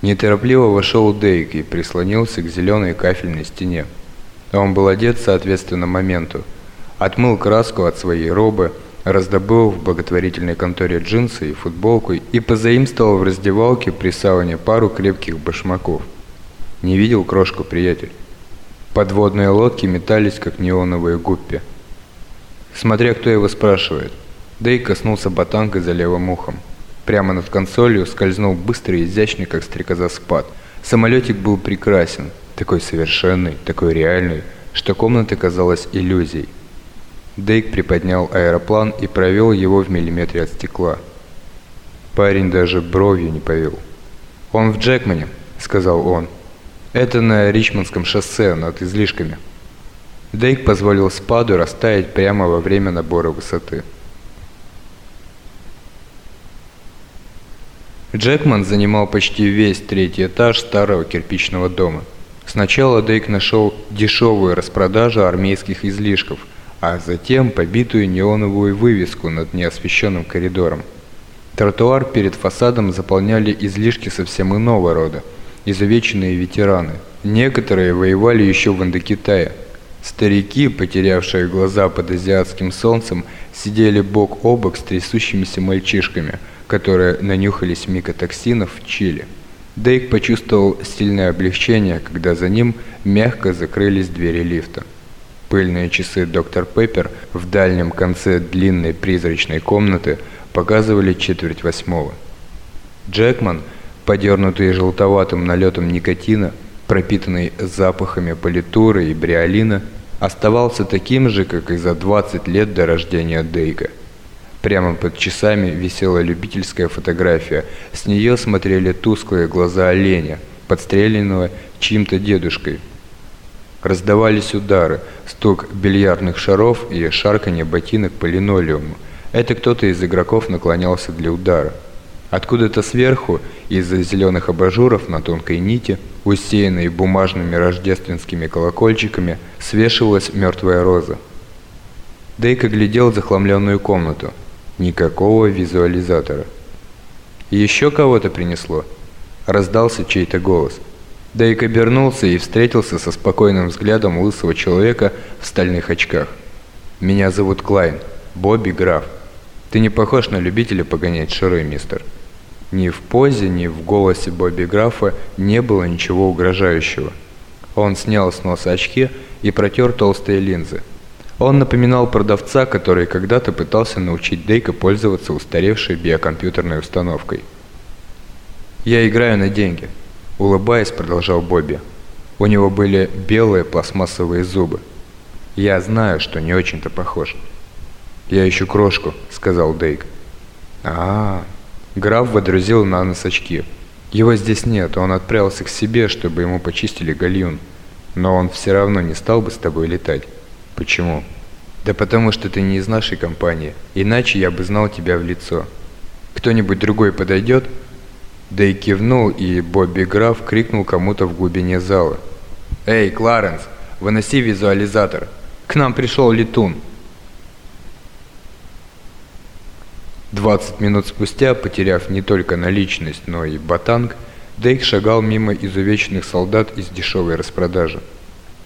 Неторопливо вошел Дейк и прислонился к зеленой кафельной стене. Он был одет соответственно моменту. Отмыл краску от своей робы, раздобыл в благотворительной конторе джинсы и футболку и позаимствовал в раздевалке при сауне пару крепких башмаков. Не видел крошку, приятель. Подводные лодки метались, как неоновые гуппи. Смотря кто его спрашивает. Дейк коснулся ботанкой за левым ухом. Прямо над консолью скользнул быстрый и изящный, как стрекоза спад. Самолетик был прекрасен, такой совершенный, такой реальный, что комната казалась иллюзией. Дейк приподнял аэроплан и провел его в миллиметре от стекла. Парень даже бровью не повел. «Он в Джекмане», — сказал он. «Это на Ричмондском шоссе над излишками». Дейк позволил спаду растаять прямо во время набора высоты. Джекман занимал почти весь третий этаж старого кирпичного дома. Сначала Дейк нашел дешевую распродажу армейских излишков, а затем побитую неоновую вывеску над неосвещенным коридором. Тротуар перед фасадом заполняли излишки совсем иного рода, изувеченные ветераны. Некоторые воевали еще в Индокитае. Старики, потерявшие глаза под азиатским солнцем, сидели бок о бок с трясущимися мальчишками – которые нанюхались микотоксинов в Чили. Дейк почувствовал сильное облегчение, когда за ним мягко закрылись двери лифта. Пыльные часы доктор Пеппер в дальнем конце длинной призрачной комнаты показывали четверть восьмого. Джекман, подернутый желтоватым налетом никотина, пропитанный запахами политуры и бриолина, оставался таким же, как и за 20 лет до рождения Дейка – Прямо под часами висела любительская фотография. С нее смотрели тусклые глаза оленя, подстреленного чьим-то дедушкой. Раздавались удары, стук бильярдных шаров и шарканье ботинок по линолеуму. Это кто-то из игроков наклонялся для удара. Откуда-то сверху, из-за зеленых абажуров на тонкой нити, усеянной бумажными рождественскими колокольчиками, свешивалась мертвая роза. Дейка глядел захламленную комнату. Никакого визуализатора. «Еще кого-то принесло?» Раздался чей-то голос. Дейк обернулся и встретился со спокойным взглядом лысого человека в стальных очках. «Меня зовут Клайн, Бобби Граф. Ты не похож на любителя погонять шары, мистер». Ни в позе, ни в голосе Бобби Графа не было ничего угрожающего. Он снял с носа очки и протер толстые линзы. Он напоминал продавца, который когда-то пытался научить Дейка пользоваться устаревшей биокомпьютерной установкой. «Я играю на деньги», — улыбаясь, продолжал Бобби. У него были белые пластмассовые зубы. «Я знаю, что не очень-то похож». «Я ищу крошку», — сказал Дейк. а, -а, -а. Граф водрузил на нос очки. «Его здесь нет, он отправился к себе, чтобы ему почистили гальюн. Но он все равно не стал бы с тобой летать». Почему? Да потому что ты не из нашей компании, иначе я бы знал тебя в лицо. Кто-нибудь другой подойдет? Да и кивнул, и Бобби Граф крикнул кому-то в глубине зала. «Эй, Кларенс, выноси визуализатор! К нам пришел летун!» Двадцать минут спустя, потеряв не только наличность, но и батанг, Дейк шагал мимо изувеченных солдат из дешевой распродажи.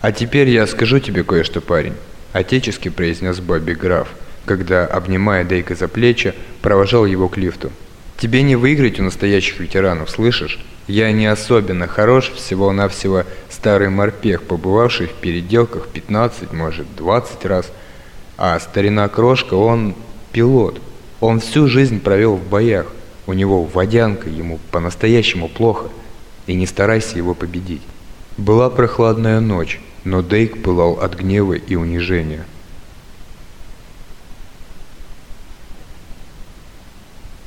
«А теперь я скажу тебе кое-что, парень», – отечески произнес Бобби Граф, когда, обнимая Дейка за плечи, провожал его к лифту. «Тебе не выиграть у настоящих ветеранов, слышишь? Я не особенно хорош, всего-навсего старый морпех, побывавший в переделках 15, может, 20 раз. А старина Крошка, он пилот. Он всю жизнь провел в боях. У него водянка, ему по-настоящему плохо. И не старайся его победить». Была прохладная ночь но Дейк пылал от гнева и унижения.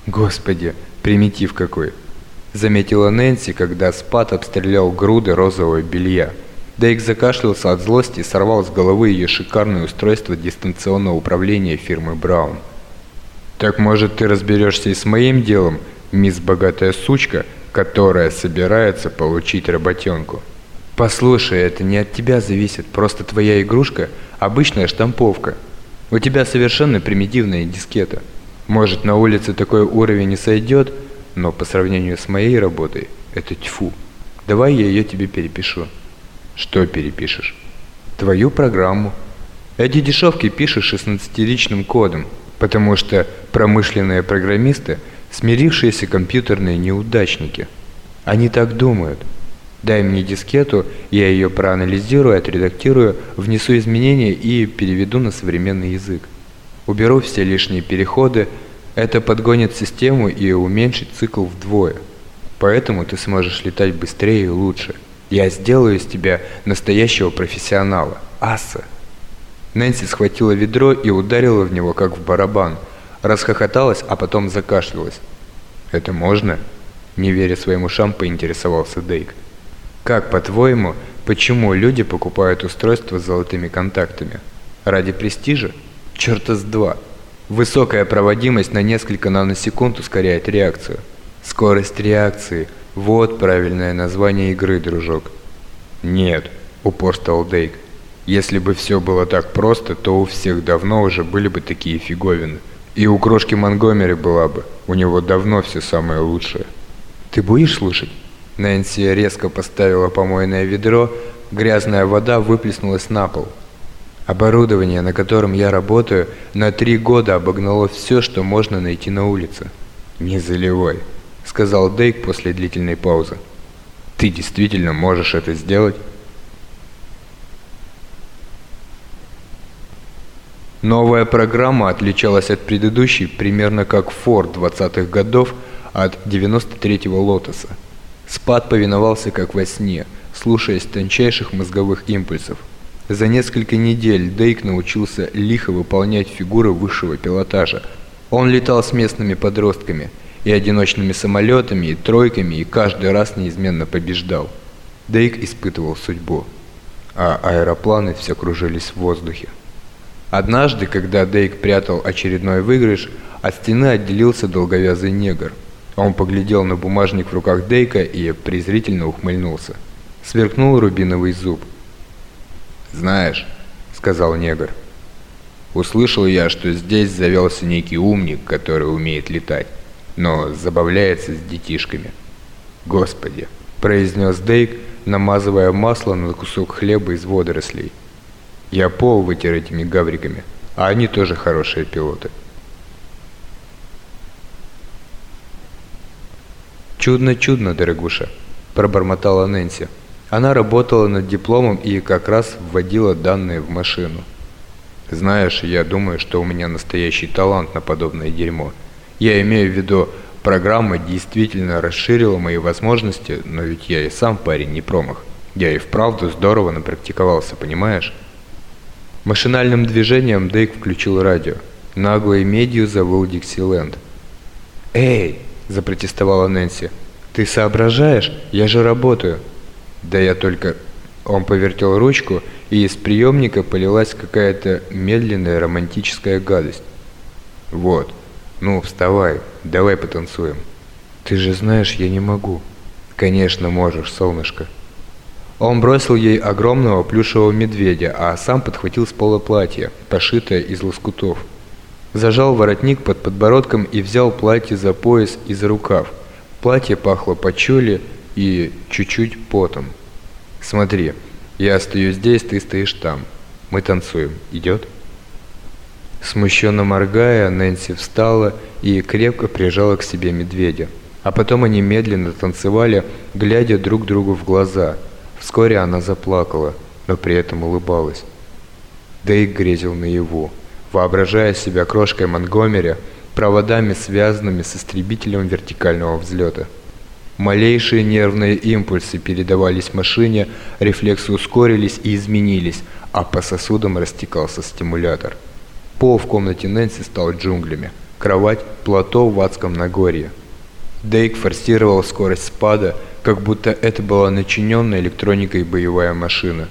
«Господи, примитив какой!» – заметила Нэнси, когда Спат обстрелял груды розового белья. Дейк закашлялся от злости и сорвал с головы ее шикарное устройство дистанционного управления фирмы Браун. «Так, может, ты разберешься и с моим делом, мисс Богатая Сучка, которая собирается получить работенку?» «Послушай, это не от тебя зависит, просто твоя игрушка – обычная штамповка. У тебя совершенно примитивная дискета. Может, на улице такой уровень не сойдет, но по сравнению с моей работой Это тьфу. Давай я ее тебе перепишу. Что перепишешь? Твою программу. Эти дешевки пишешь 16-ричным кодом, потому что промышленные программисты – смирившиеся компьютерные неудачники. Они так думают. Дай мне дискету, я ее проанализирую, отредактирую, внесу изменения и переведу на современный язык. Уберу все лишние переходы, это подгонит систему и уменьшит цикл вдвое. Поэтому ты сможешь летать быстрее и лучше. Я сделаю из тебя настоящего профессионала, аса. Нэнси схватила ведро и ударила в него, как в барабан. Расхохоталась, а потом закашлялась. «Это можно?» Не веря своим ушам, поинтересовался Дейк. «Как, по-твоему, почему люди покупают устройства с золотыми контактами? Ради престижа? Черта с два!» Высокая проводимость на несколько наносекунд ускоряет реакцию. Скорость реакции – вот правильное название игры, дружок. Нет, упорствовал Дейк. Если бы все было так просто, то у всех давно уже были бы такие фиговины. И у крошки Монгомери была бы. У него давно все самое лучшее. Ты будешь слушать? Нэнси резко поставила помойное ведро, грязная вода выплеснулась на пол – Оборудование, на котором я работаю, на три года обогнало все, что можно найти на улице. «Не заливай», — сказал Дейк после длительной паузы. «Ты действительно можешь это сделать?» Новая программа отличалась от предыдущей примерно как Ford 20-х годов от 93-го Лотоса. Спад повиновался как во сне, слушаясь тончайших мозговых импульсов – за несколько недель Дейк научился лихо выполнять фигуры высшего пилотажа. Он летал с местными подростками, и одиночными самолетами, и тройками, и каждый раз неизменно побеждал. Дейк испытывал судьбу, а аэропланы все кружились в воздухе. Однажды, когда Дейк прятал очередной выигрыш, от стены отделился долговязый негр. Он поглядел на бумажник в руках Дейка и презрительно ухмыльнулся. Сверкнул рубиновый зуб. «Знаешь», — сказал негр, — «услышал я, что здесь завелся некий умник, который умеет летать, но забавляется с детишками». «Господи», — произнес Дейк, намазывая масло на кусок хлеба из водорослей. «Я пол вытер этими гавриками, а они тоже хорошие пилоты». «Чудно-чудно, дорогуша», — пробормотала Нэнси. Она работала над дипломом и как раз вводила данные в машину. Знаешь, я думаю, что у меня настоящий талант на подобное дерьмо. Я имею в виду, программа действительно расширила мои возможности, но ведь я и сам парень не промах. Я и вправду здорово напрактиковался, понимаешь? Машинальным движением Дейк включил радио. Наглой медью завыл Диксиленд. «Эй!» – запротестовала Нэнси. «Ты соображаешь? Я же работаю!» Да я только... Он повертел ручку, и из приемника полилась какая-то медленная романтическая гадость. Вот. Ну, вставай, давай потанцуем. Ты же знаешь, я не могу. Конечно, можешь, солнышко. Он бросил ей огромного плюшевого медведя, а сам подхватил с пола платье, пошитое из лоскутов. Зажал воротник под подбородком и взял платье за пояс и за рукав. Платье пахло почули, и чуть-чуть потом. «Смотри, я стою здесь, ты стоишь там. Мы танцуем. Идет?» Смущенно моргая, Нэнси встала и крепко прижала к себе медведя. А потом они медленно танцевали, глядя друг другу в глаза. Вскоре она заплакала, но при этом улыбалась. Дейк грезил наяву, воображая себя крошкой Монгомери, проводами, связанными с истребителем вертикального взлета. Малейшие нервные импульсы передавались машине, рефлексы ускорились и изменились, а по сосудам растекался стимулятор. Пол в комнате Нэнси стал джунглями. Кровать – плато в адском Нагорье. Дейк форсировал скорость спада, как будто это была начиненная электроникой боевая машина.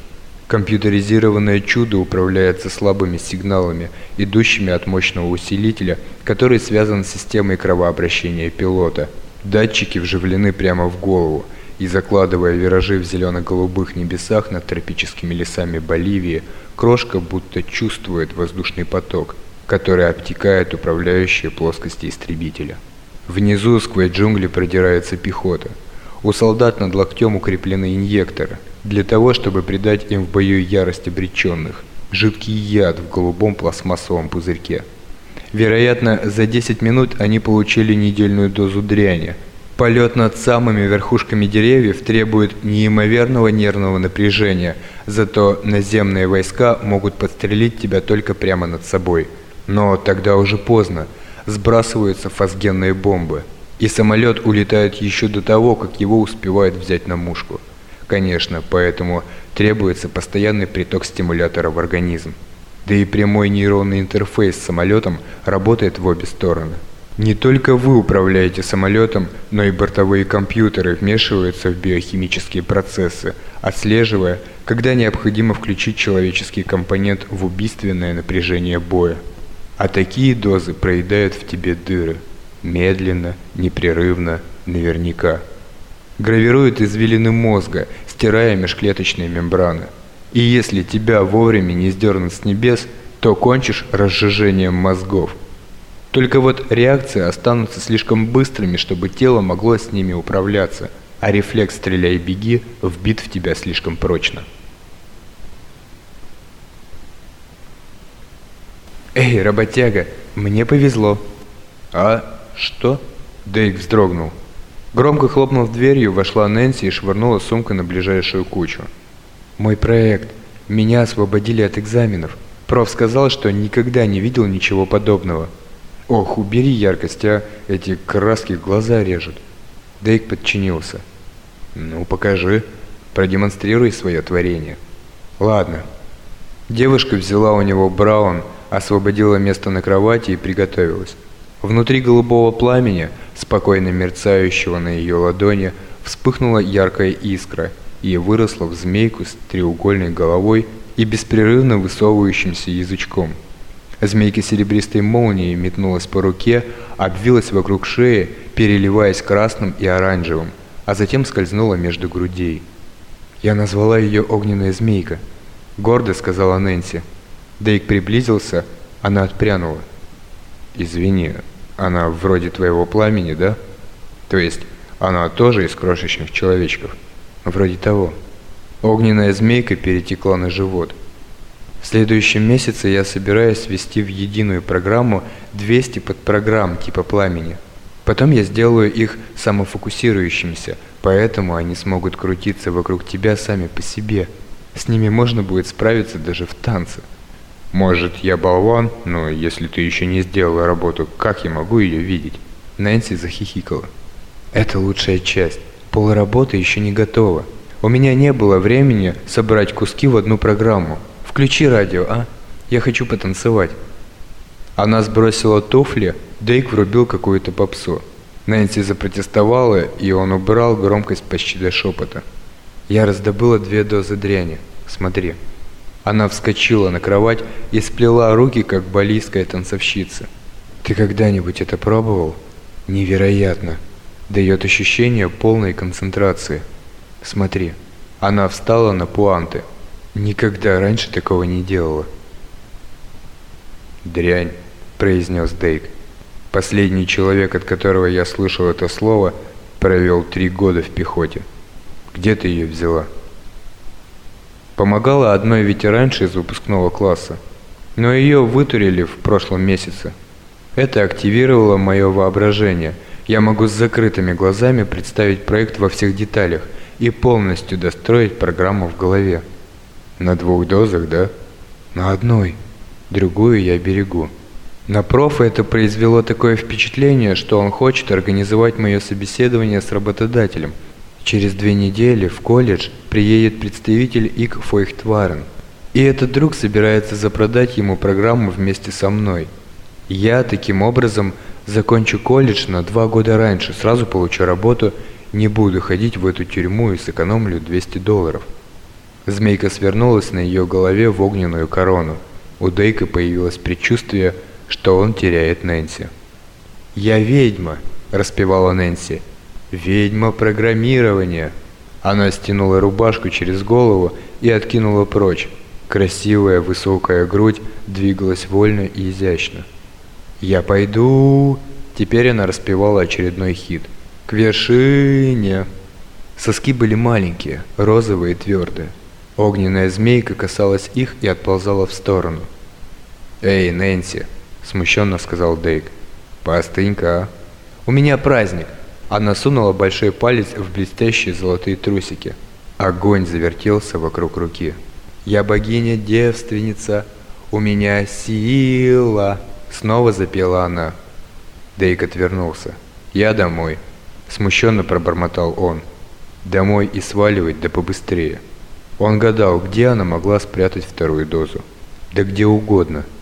Компьютеризированное чудо управляется слабыми сигналами, идущими от мощного усилителя, который связан с системой кровообращения пилота – Датчики вживлены прямо в голову, и закладывая виражи в зелено-голубых небесах над тропическими лесами Боливии, крошка будто чувствует воздушный поток, который обтекает управляющие плоскости истребителя. Внизу сквозь джунгли продирается пехота. У солдат над локтем укреплены инъекторы, для того, чтобы придать им в бою ярость обреченных. Жидкий яд в голубом пластмассовом пузырьке. Вероятно, за 10 минут они получили недельную дозу дряни. Полет над самыми верхушками деревьев требует неимоверного нервного напряжения, зато наземные войска могут подстрелить тебя только прямо над собой. Но тогда уже поздно. Сбрасываются фосгенные бомбы. И самолет улетает еще до того, как его успевают взять на мушку. Конечно, поэтому требуется постоянный приток стимулятора в организм. Да и прямой нейронный интерфейс с самолетом работает в обе стороны. Не только вы управляете самолетом, но и бортовые компьютеры вмешиваются в биохимические процессы, отслеживая, когда необходимо включить человеческий компонент в убийственное напряжение боя. А такие дозы проедают в тебе дыры. Медленно, непрерывно, наверняка. Гравируют извилины мозга, стирая межклеточные мембраны. И если тебя вовремя не сдернут с небес, то кончишь разжижением мозгов. Только вот реакции останутся слишком быстрыми, чтобы тело могло с ними управляться, а рефлекс «стреляй беги» вбит в тебя слишком прочно. «Эй, работяга, мне повезло». «А? Что?» Дейк вздрогнул. Громко хлопнув дверью, вошла Нэнси и швырнула сумку на ближайшую кучу. «Мой проект. Меня освободили от экзаменов. Проф сказал, что никогда не видел ничего подобного. Ох, убери яркость, а эти краски глаза режут». Дейк подчинился. «Ну, покажи. Продемонстрируй свое творение». «Ладно». Девушка взяла у него Браун, освободила место на кровати и приготовилась. Внутри голубого пламени, спокойно мерцающего на ее ладони, вспыхнула яркая искра и выросла в змейку с треугольной головой и беспрерывно высовывающимся язычком. Змейка серебристой молнией метнулась по руке, обвилась вокруг шеи, переливаясь красным и оранжевым, а затем скользнула между грудей. «Я назвала ее огненная змейка», — гордо сказала Нэнси. Дейк приблизился, она отпрянула. «Извини, она вроде твоего пламени, да? То есть она тоже из крошечных человечков?» «Вроде того». Огненная змейка перетекла на живот. В следующем месяце я собираюсь ввести в единую программу 200 подпрограмм типа пламени. Потом я сделаю их самофокусирующимися, поэтому они смогут крутиться вокруг тебя сами по себе. С ними можно будет справиться даже в танце. Может, я болван, но если ты еще не сделала работу, как я могу ее видеть? Нэнси захихикала. Это лучшая часть. Пол работы еще не готова. У меня не было времени собрать куски в одну программу. Включи радио, а? Я хочу потанцевать. Она сбросила туфли, Дейк врубил какую-то попсу. Нэнси запротестовала, и он убрал громкость почти до шепота. Я раздобыла две дозы дряни. Смотри. Она вскочила на кровать и сплела руки, как балийская танцовщица. «Ты когда-нибудь это пробовал?» «Невероятно!» Дает ощущение полной концентрации. Смотри, она встала на пуанты. Никогда раньше такого не делала. «Дрянь», — произнес Дейк. Последний человек, от которого я слышал это слово, провел три года в пехоте. Где ты ее взяла?» Помогала одной ветеранше из выпускного класса, но ее вытурили в прошлом месяце. Это активировало мое воображение. Я могу с закрытыми глазами представить проект во всех деталях и полностью достроить программу в голове. На двух дозах, да? На одной. Другую я берегу. На профа это произвело такое впечатление, что он хочет организовать мое собеседование с работодателем – Через две недели в колледж приедет представитель ИК Фойхтварен, и этот друг собирается запродать ему программу вместе со мной. Я таким образом закончу колледж на два года раньше, сразу получу работу, не буду ходить в эту тюрьму и сэкономлю 200 долларов. Змейка свернулась на ее голове в огненную корону. У Дейка появилось предчувствие, что он теряет Нэнси. «Я ведьма», – распевала Нэнси, – «Ведьма программирования!» Она стянула рубашку через голову и откинула прочь. Красивая высокая грудь двигалась вольно и изящно. «Я пойду...» Теперь она распевала очередной хит. «К вершине!» Соски были маленькие, розовые и твердые. Огненная змейка касалась их и отползала в сторону. «Эй, Нэнси!» – смущенно сказал Дейк. «Постынька, у меня праздник!» Она сунула большой палец в блестящие золотые трусики. Огонь завертелся вокруг руки. «Я богиня-девственница, у меня сила!» Снова запела она. Дейк отвернулся. «Я домой», – смущенно пробормотал он. «Домой и сваливать да побыстрее». Он гадал, где она могла спрятать вторую дозу. Да где угодно –